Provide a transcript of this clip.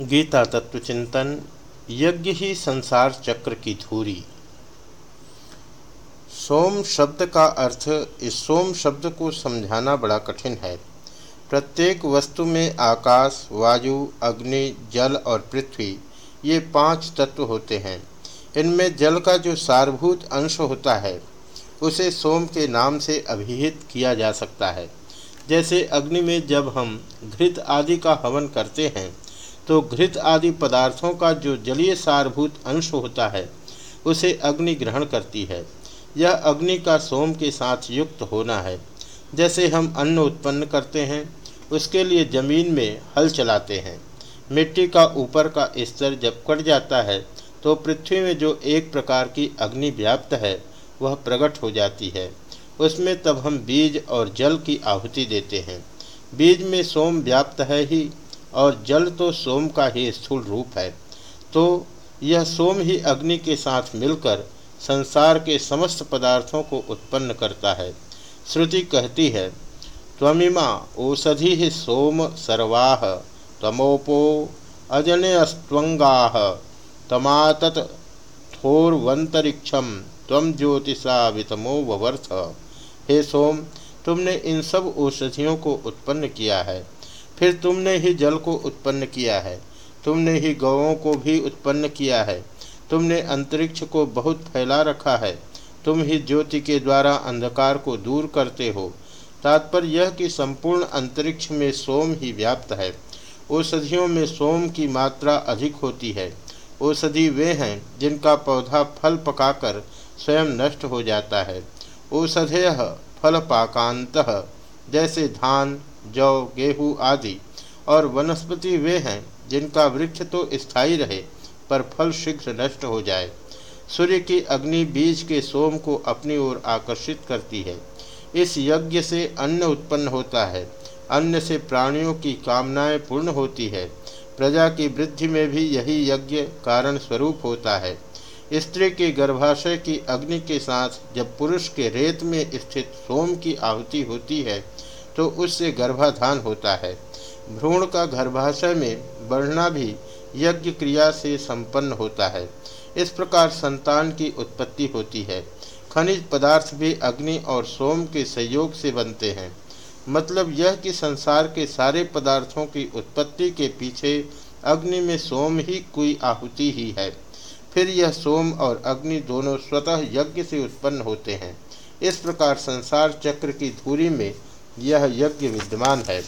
गीता तत्व चिंतन यज्ञ ही संसार चक्र की धूरी। सोम शब्द का अर्थ, इस सोम शब्द को समझाना बड़ा कठिन है। प्रत्येक वस्तु में आकाश, वायु, अग्नि, जल और पृथ्वी, ये पाँच तत्व होते हैं। इनमें जल का जो सारभूत अंश होता है, उसे सोम के नाम से अभिहित किया जा सकता है। जैसे अग्नि में जब हम घृत आदि का हवन करते हैं तो घृत आदि पदार्थों का जो जलीय सारभूत अंश होता है, उसे अग्नि ग्रहण करती है। यह अग्नि का सोम के साथ युक्त होना है। जैसे हम अन्न उत्पन्न करते हैं, उसके लिए ज़मीन में हल चलाते हैं। मिट्टी का ऊपर का स्तर जब कट जाता है तो पृथ्वी में जो एक प्रकार की अग्नि व्याप्त है, वह प्रकट हो जाती है। उसमें तब हम बीज और जल की आहुति देते हैं। बीज में सोम व्याप्त है ही और जल तो सोम का ही स्थूल रूप है। तो यह सोम ही अग्नि के साथ मिलकर संसार के समस्त पदार्थों को उत्पन्न करता है। श्रुति कहती है, त्वमिमा औषधि ही सोम सर्वाह, तमोपो अजनयस्त्वंगा तमातत थोरवंतरिक्षम तम ज्योतिषा वितमो ववर्थ। हे सोम, तुमने इन सब औषधियों को उत्पन्न किया है। फिर तुमने ही जल को उत्पन्न किया है। तुमने ही गौों को भी उत्पन्न किया है। तुमने अंतरिक्ष को बहुत फैला रखा है। तुम ही ज्योति के द्वारा अंधकार को दूर करते हो। तात्पर्य यह कि संपूर्ण अंतरिक्ष में सोम ही व्याप्त है। औषधियों में सोम की मात्रा अधिक होती है। औषधि वे हैं जिनका पौधा फल पकाकर स्वयं नष्ट हो जाता है। औषधेय फल पाकांत जैसे धान जौ गेहूँ आदि। और वनस्पति वे हैं, जिनका वृक्ष तो स्थायी रहे, पर फल शीघ्र नष्ट हो जाए। सूर्य की अग्नि बीज के सोम को अपनी ओर आकर्षित करती है। इस यज्ञ से अन्न उत्पन्न होता है। अन्न से प्राणियों की कामनाएँ पूर्ण होती है। प्रजा की वृद्धि में भी यही यज्ञ कारण स्वरूप होता है। स्त्री के गर्भाशय की अग्नि के साथ जब पुरुष के रेत में स्थित सोम की आहुति होती है तो उससे गर्भाधान होता है। भ्रूण का गर्भाशय में बढ़ना भी यज्ञ क्रिया से संपन्न होता है। इस प्रकार संतान की उत्पत्ति होती है। खनिज पदार्थ भी अग्नि और सोम के सहयोग से बनते हैं। मतलब यह कि संसार के सारे पदार्थों की उत्पत्ति के पीछे अग्नि में सोम ही कोई आहुति ही है। फिर यह सोम और अग्नि दोनों स्वतः यज्ञ से उत्पन्न होते हैं। इस प्रकार संसार चक्र की धूरी में यह यज्ञ विद्यमान है।